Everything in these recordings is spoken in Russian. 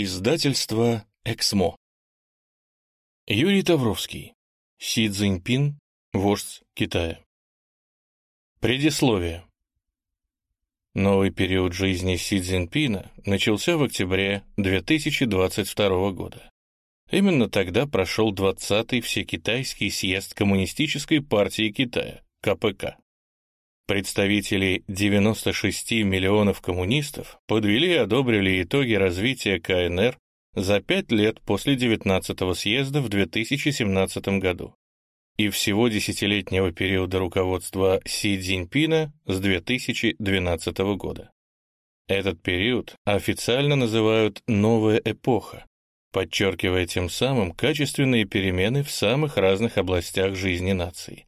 Издательство «Эксмо». Юрий Тавровский. Си Цзиньпин, вождь Китая. Предисловие. Новый период жизни Си Цзиньпина начался в октябре 2022 года. Именно тогда прошел 20-й Всекитайский съезд Коммунистической партии Китая, КПК. Представители 96 миллионов коммунистов подвели и одобрили итоги развития КНР за пять лет после 19-го съезда в 2017 году и всего десятилетнего периода руководства Си Цзиньпина с 2012 года. Этот период официально называют «новая эпоха», подчеркивая тем самым качественные перемены в самых разных областях жизни нации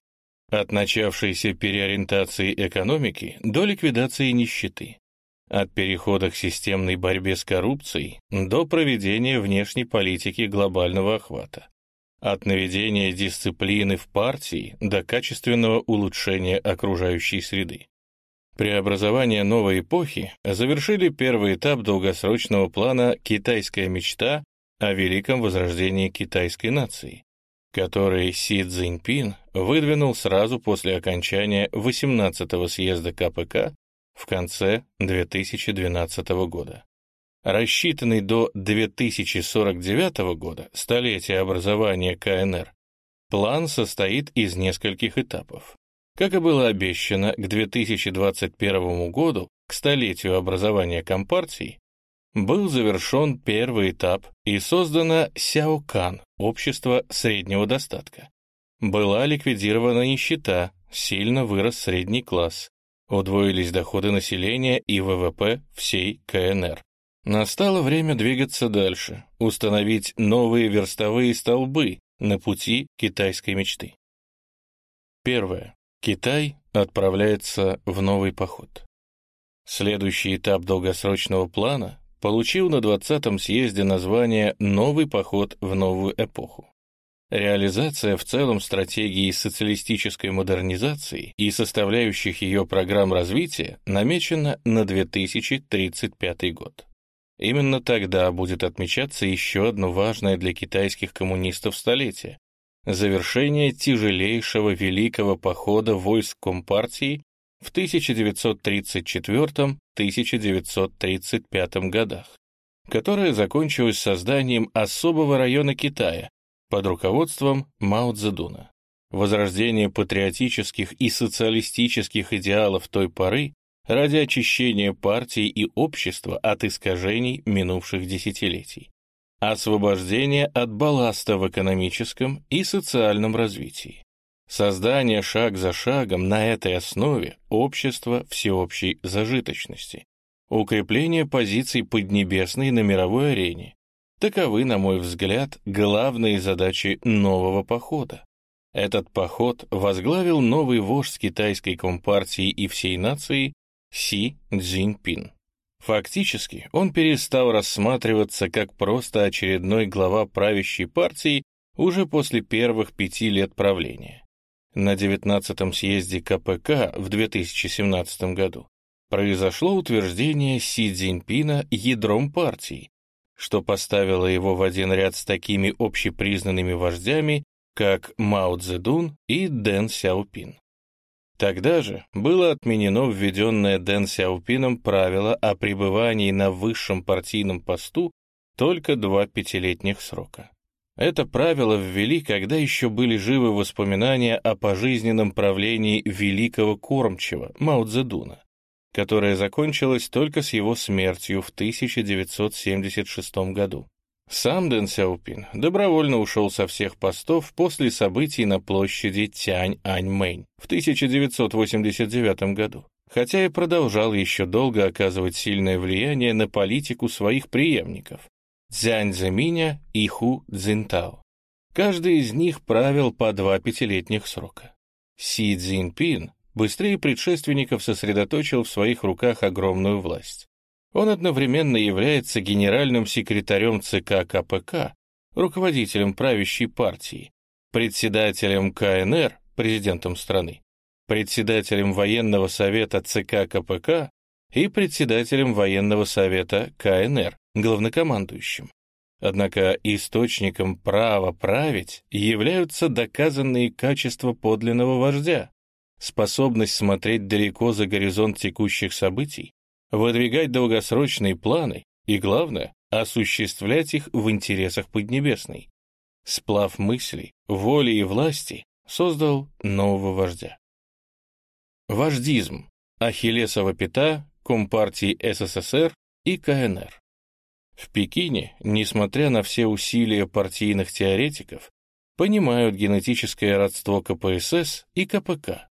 от начавшейся переориентации экономики до ликвидации нищеты, от перехода к системной борьбе с коррупцией до проведения внешней политики глобального охвата, от наведения дисциплины в партии до качественного улучшения окружающей среды. Преобразование новой эпохи завершили первый этап долгосрочного плана «Китайская мечта» о великом возрождении китайской нации, который Си Цзиньпин выдвинул сразу после окончания 18-го съезда КПК в конце 2012 года. Рассчитанный до 2049 года, столетия образования КНР, план состоит из нескольких этапов. Как и было обещано, к 2021 году, к столетию образования Компартии, был завершен первый этап и создано Сяокан, общество среднего достатка. Была ликвидирована нищета, сильно вырос средний класс, удвоились доходы населения и ВВП всей КНР. Настало время двигаться дальше, установить новые верстовые столбы на пути китайской мечты. Первое. Китай отправляется в новый поход. Следующий этап долгосрочного плана получил на 20-м съезде название «Новый поход в новую эпоху». Реализация в целом стратегии социалистической модернизации и составляющих ее программ развития намечена на 2035 год. Именно тогда будет отмечаться еще одно важное для китайских коммунистов столетие — завершение тяжелейшего великого похода войск Компартии в 1934-1935 годах, которая закончилась созданием особого района Китая под руководством Мао Цзэдуна. Возрождение патриотических и социалистических идеалов той поры ради очищения партии и общества от искажений минувших десятилетий. Освобождение от балласта в экономическом и социальном развитии. Создание шаг за шагом на этой основе общества всеобщей зажиточности. Укрепление позиций Поднебесной на мировой арене. Таковы, на мой взгляд, главные задачи нового похода. Этот поход возглавил новый вождь китайской компартии и всей нации Си Цзиньпин. Фактически он перестал рассматриваться как просто очередной глава правящей партии уже после первых пяти лет правления на 19-м съезде КПК в 2017 году произошло утверждение Си Цзиньпина ядром партии, что поставило его в один ряд с такими общепризнанными вождями, как Мао Цзэдун и Дэн Сяопин. Тогда же было отменено введенное Дэн Сяопином правило о пребывании на высшем партийном посту только два пятилетних срока. Это правило ввели, когда еще были живы воспоминания о пожизненном правлении великого кормчего Мао Цзэдуна, которое закончилось только с его смертью в 1976 году. Сам Дэн Сяопин добровольно ушел со всех постов после событий на площади Тянь-Аньмэнь в 1989 году, хотя и продолжал еще долго оказывать сильное влияние на политику своих преемников, Цзянь Цзэминя и Ху Цзинтао. Каждый из них правил по два пятилетних срока. Си Цзиньпин быстрее предшественников сосредоточил в своих руках огромную власть. Он одновременно является генеральным секретарем ЦК КПК, руководителем правящей партии, председателем КНР, президентом страны, председателем военного совета ЦК КПК и председателем военного совета КНР, главнокомандующим. Однако источником права править являются доказанные качества подлинного вождя, способность смотреть далеко за горизонт текущих событий, выдвигать долгосрочные планы и, главное, осуществлять их в интересах Поднебесной. Сплав мыслей, воли и власти создал нового вождя. Вождизм. Ахиллесова пята Компартии СССР и КНР. В Пекине, несмотря на все усилия партийных теоретиков, понимают генетическое родство КПСС и КПК,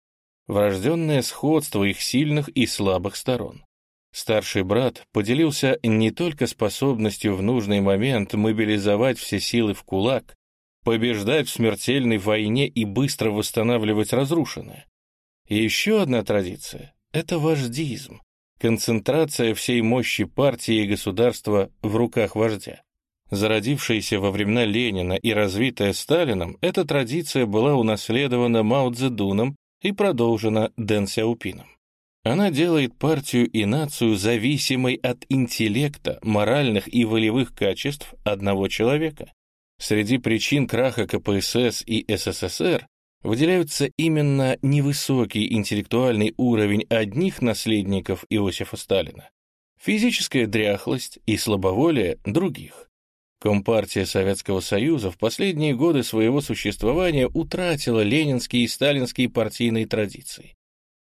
врожденное сходство их сильных и слабых сторон. Старший брат поделился не только способностью в нужный момент мобилизовать все силы в кулак, побеждать в смертельной войне и быстро восстанавливать разрушенное. Еще одна традиция — это вождизм, концентрация всей мощи партии и государства в руках вождя. Зародившаяся во времена Ленина и развитая Сталином, эта традиция была унаследована Мао Цзэдуном и продолжена Дэн Сяопином. Она делает партию и нацию зависимой от интеллекта, моральных и волевых качеств одного человека. Среди причин краха КПСС и СССР выделяются именно невысокий интеллектуальный уровень одних наследников Иосифа Сталина, физическая дряхлость и слабоволие других. Компартия Советского Союза в последние годы своего существования утратила ленинские и сталинские партийные традиции.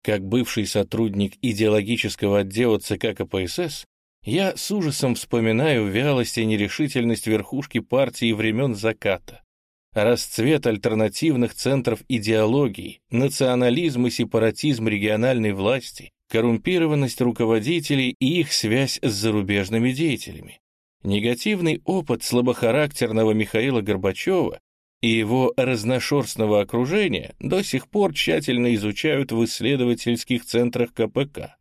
Как бывший сотрудник идеологического отдела ЦК КПСС, я с ужасом вспоминаю вялость и нерешительность верхушки партии времен заката, расцвет альтернативных центров идеологии, национализм и сепаратизм региональной власти, коррумпированность руководителей и их связь с зарубежными деятелями. Негативный опыт слабохарактерного Михаила Горбачева и его разношерстного окружения до сих пор тщательно изучают в исследовательских центрах КПК,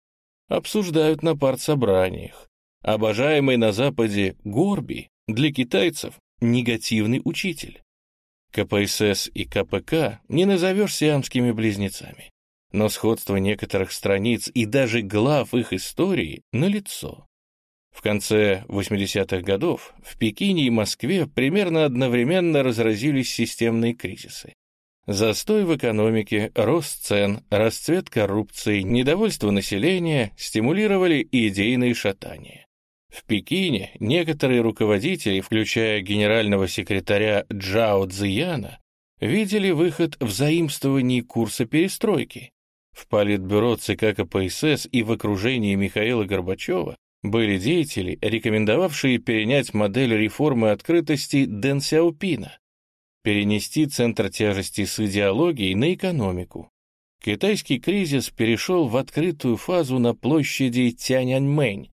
обсуждают на партсобраниях. Обожаемый на Западе Горби для китайцев негативный учитель. КПСС и КПК не назовешь сиамскими близнецами, но сходство некоторых страниц и даже глав их истории налицо. В конце 80-х годов в Пекине и Москве примерно одновременно разразились системные кризисы. Застой в экономике, рост цен, расцвет коррупции, недовольство населения стимулировали идейные шатания. В Пекине некоторые руководители, включая генерального секретаря Джао Цзияна, видели выход в заимствовании курса перестройки. В политбюро ЦК КПСС и в окружении Михаила Горбачева были деятели, рекомендовавшие перенять модель реформы открытости Дэн Сяопина, перенести центр тяжести с идеологией на экономику. Китайский кризис перешел в открытую фазу на площади Тяньаньмэнь,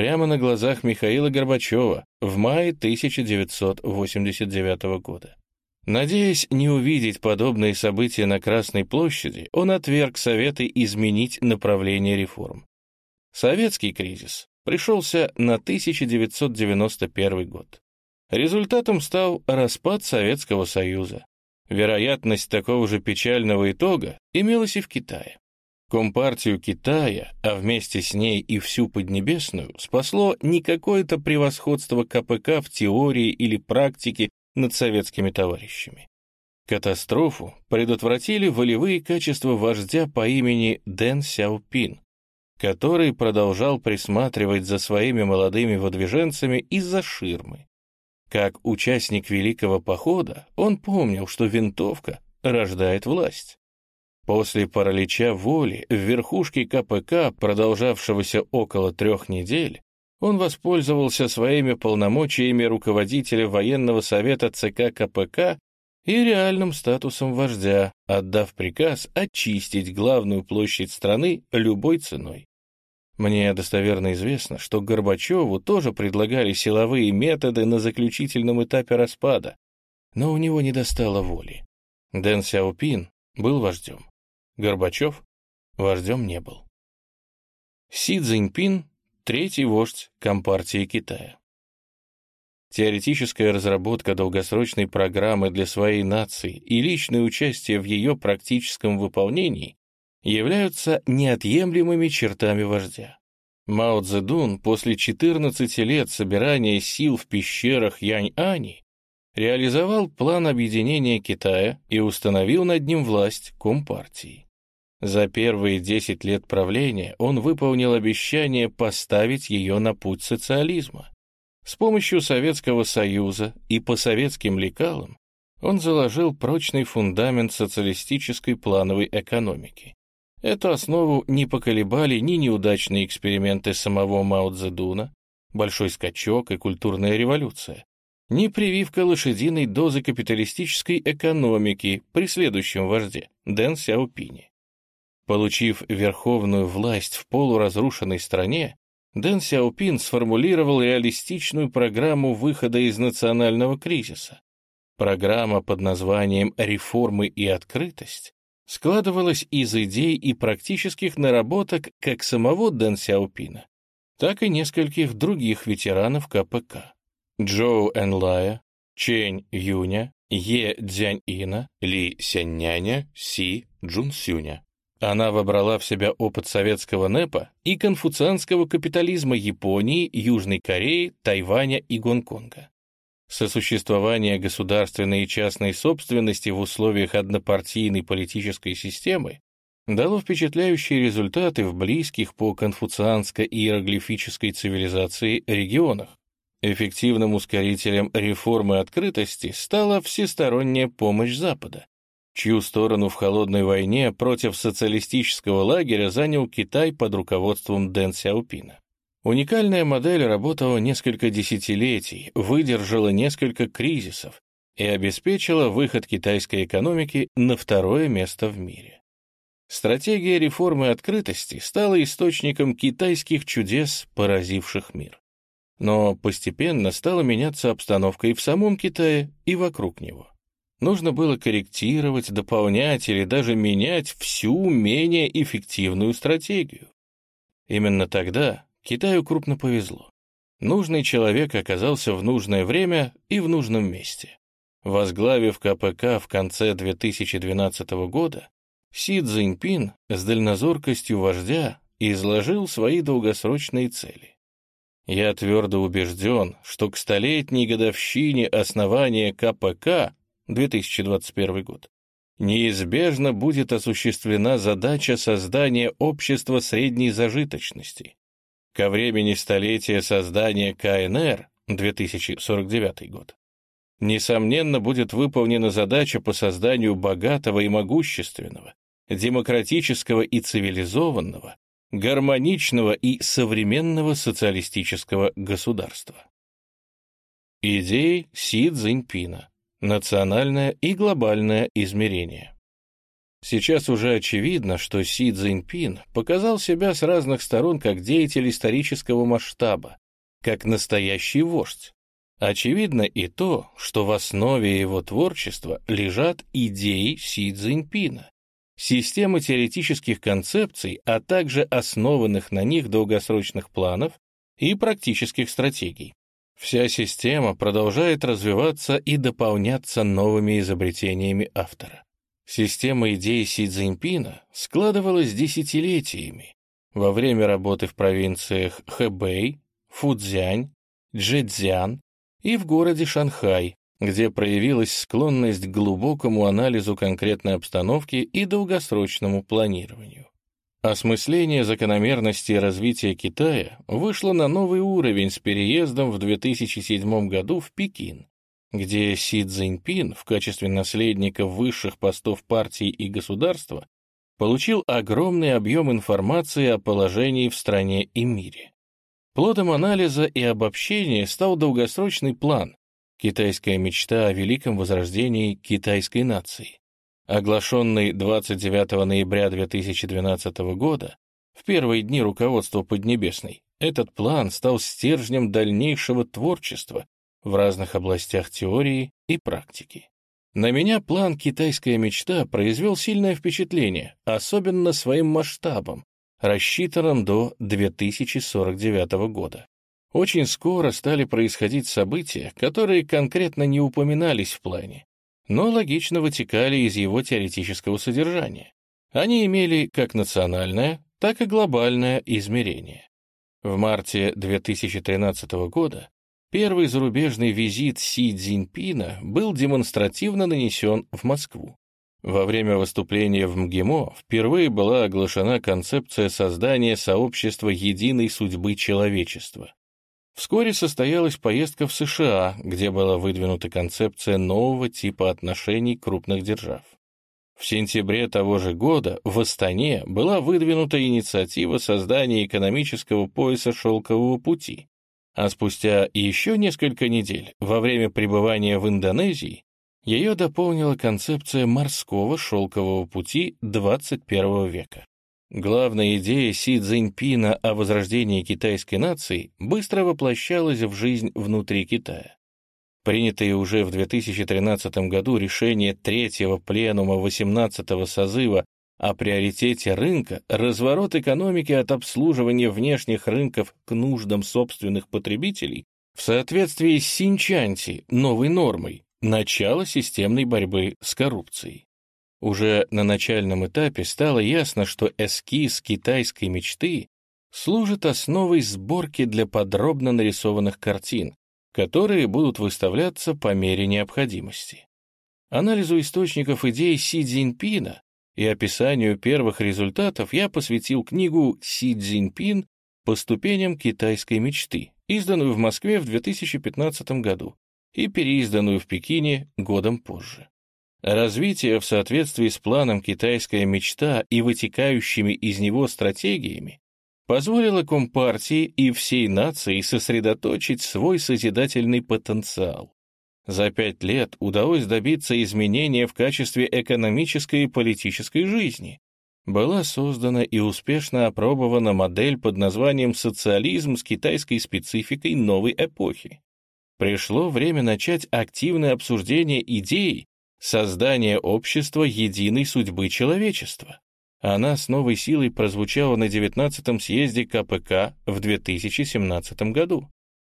прямо на глазах Михаила Горбачева в мае 1989 года. Надеясь не увидеть подобные события на Красной площади, он отверг советы изменить направление реформ. Советский кризис пришелся на 1991 год. Результатом стал распад Советского Союза. Вероятность такого же печального итога имелась и в Китае. Компартию Китая, а вместе с ней и всю Поднебесную, спасло не какое-то превосходство КПК в теории или практике над советскими товарищами. Катастрофу предотвратили волевые качества вождя по имени Дэн Сяопин, который продолжал присматривать за своими молодыми выдвиженцами из-за ширмы. Как участник Великого Похода, он помнил, что винтовка рождает власть. После паралича воли в верхушке КПК, продолжавшегося около трех недель, он воспользовался своими полномочиями руководителя военного совета ЦК КПК и реальным статусом вождя, отдав приказ очистить главную площадь страны любой ценой. Мне достоверно известно, что Горбачеву тоже предлагали силовые методы на заключительном этапе распада, но у него не достало воли. Дэн Сяопин был вождем. Горбачев вождем не был. Си Цзиньпин — третий вождь Компартии Китая. Теоретическая разработка долгосрочной программы для своей нации и личное участие в ее практическом выполнении являются неотъемлемыми чертами вождя. Мао Цзэдун после 14 лет собирания сил в пещерах Янь-Ани реализовал план объединения Китая и установил над ним власть Компартии. За первые 10 лет правления он выполнил обещание поставить ее на путь социализма. С помощью Советского Союза и по советским лекалам он заложил прочный фундамент социалистической плановой экономики. Эту основу не поколебали ни неудачные эксперименты самого Мао Цзэдуна, большой скачок и культурная революция, ни прививка лошадиной дозы капиталистической экономики при следующем вожде Дэн Сяопине. Получив верховную власть в полуразрушенной стране, Дэн Сяопин сформулировал реалистичную программу выхода из национального кризиса. Программа под названием «Реформы и открытость» складывалась из идей и практических наработок как самого Дэн Сяопина, так и нескольких других ветеранов КПК. Джоу Энлая, Чэнь Юня, Е Цзяньина, Ли Сяньняня, Си Джунсюня. Она вобрала в себя опыт советского НЭПа и конфуцианского капитализма Японии, Южной Кореи, Тайваня и Гонконга. Сосуществование государственной и частной собственности в условиях однопартийной политической системы дало впечатляющие результаты в близких по конфуцианско-иероглифической цивилизации регионах. Эффективным ускорителем реформы открытости стала всесторонняя помощь Запада, чью сторону в холодной войне против социалистического лагеря занял Китай под руководством Дэн Сяопина. Уникальная модель работала несколько десятилетий, выдержала несколько кризисов и обеспечила выход китайской экономики на второе место в мире. Стратегия реформы открытости стала источником китайских чудес, поразивших мир. Но постепенно стала меняться обстановка и в самом Китае, и вокруг него. Нужно было корректировать, дополнять или даже менять всю менее эффективную стратегию. Именно тогда Китаю крупно повезло. Нужный человек оказался в нужное время и в нужном месте. Возглавив КПК в конце 2012 года, Си Цзиньпин с дальнозоркостью вождя изложил свои долгосрочные цели. Я твердо убежден, что к столетней годовщине основания КПК 2021 год неизбежно будет осуществлена задача создания общества средней зажиточности, Ко времени столетия создания КНР, 2049 год, несомненно, будет выполнена задача по созданию богатого и могущественного, демократического и цивилизованного, гармоничного и современного социалистического государства. Идеи Си Цзиньпина. Национальное и глобальное измерение. Сейчас уже очевидно, что Си Цзиньпин показал себя с разных сторон как деятель исторического масштаба, как настоящий вождь. Очевидно и то, что в основе его творчества лежат идеи Си Цзиньпина, системы теоретических концепций, а также основанных на них долгосрочных планов и практических стратегий. Вся система продолжает развиваться и дополняться новыми изобретениями автора. Система идей Си Цзиньпина складывалась десятилетиями во время работы в провинциях Хэбэй, Фудзянь, Джэцзян и в городе Шанхай, где проявилась склонность к глубокому анализу конкретной обстановки и долгосрочному планированию. Осмысление закономерности развития Китая вышло на новый уровень с переездом в 2007 году в Пекин, где Си Цзиньпин в качестве наследника высших постов партии и государства получил огромный объем информации о положении в стране и мире. Плодом анализа и обобщения стал долгосрочный план «Китайская мечта о великом возрождении китайской нации», оглашенный 29 ноября 2012 года, в первые дни руководства Поднебесной, этот план стал стержнем дальнейшего творчества в разных областях теории и практики. На меня план «Китайская мечта» произвел сильное впечатление, особенно своим масштабом, рассчитанным до 2049 года. Очень скоро стали происходить события, которые конкретно не упоминались в плане, но логично вытекали из его теоретического содержания. Они имели как национальное, так и глобальное измерение. В марте 2013 года первый зарубежный визит Си Цзиньпина был демонстративно нанесен в Москву. Во время выступления в МГИМО впервые была оглашена концепция создания сообщества единой судьбы человечества. Вскоре состоялась поездка в США, где была выдвинута концепция нового типа отношений крупных держав. В сентябре того же года в Астане была выдвинута инициатива создания экономического пояса «Шелкового пути», а спустя еще несколько недель, во время пребывания в Индонезии, ее дополнила концепция морского шелкового пути 21 века. Главная идея Си Цзиньпина о возрождении китайской нации быстро воплощалась в жизнь внутри Китая. Принятые уже в 2013 году решение третьего пленума 18-го созыва о приоритете рынка, разворот экономики от обслуживания внешних рынков к нуждам собственных потребителей в соответствии с Синчанти, новой нормой, начало системной борьбы с коррупцией. Уже на начальном этапе стало ясно, что эскиз китайской мечты служит основой сборки для подробно нарисованных картин, которые будут выставляться по мере необходимости. Анализу источников идей Си Цзиньпина и описанию первых результатов я посвятил книгу «Си Цзиньпин. По ступеням китайской мечты», изданную в Москве в 2015 году и переизданную в Пекине годом позже. Развитие в соответствии с планом «Китайская мечта» и вытекающими из него стратегиями позволило Компартии и всей нации сосредоточить свой созидательный потенциал. За пять лет удалось добиться изменения в качестве экономической и политической жизни. Была создана и успешно опробована модель под названием «Социализм с китайской спецификой новой эпохи». Пришло время начать активное обсуждение идей создания общества единой судьбы человечества. Она с новой силой прозвучала на 19-м съезде КПК в 2017 году.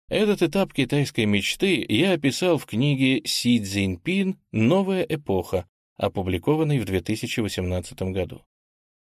Этот этап китайской мечты я описал в книге «Си Цзиньпин. Новая эпоха», опубликованной в 2018 году.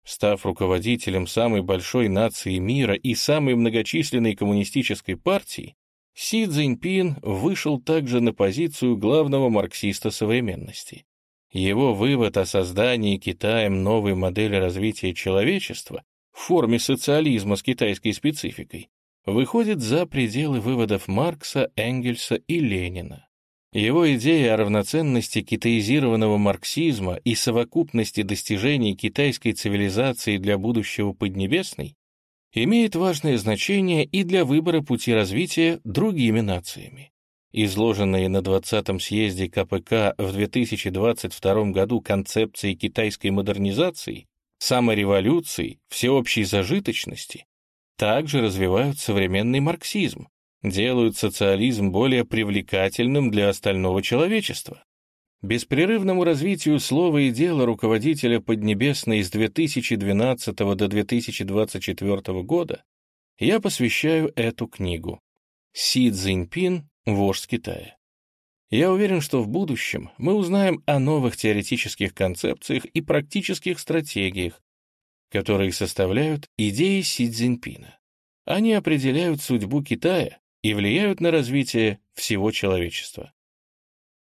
Став руководителем самой большой нации мира и самой многочисленной коммунистической партии, Си Цзиньпин вышел также на позицию главного марксиста современности. Его вывод о создании Китаем новой модели развития человечества в форме социализма с китайской спецификой выходит за пределы выводов Маркса, Энгельса и Ленина. Его идея о равноценности китаизированного марксизма и совокупности достижений китайской цивилизации для будущего Поднебесной имеет важное значение и для выбора пути развития другими нациями. Изложенные на 20-м съезде КПК в 2022 году концепции китайской модернизации, самореволюции, всеобщей зажиточности также развивают современный марксизм, делают социализм более привлекательным для остального человечества. Беспрерывному развитию слова и дела руководителя Поднебесной с 2012 до 2024 года я посвящаю эту книгу. Си Цзиньпин вождь Китая. Я уверен, что в будущем мы узнаем о новых теоретических концепциях и практических стратегиях, которые составляют идеи Си Цзиньпина. Они определяют судьбу Китая и влияют на развитие всего человечества.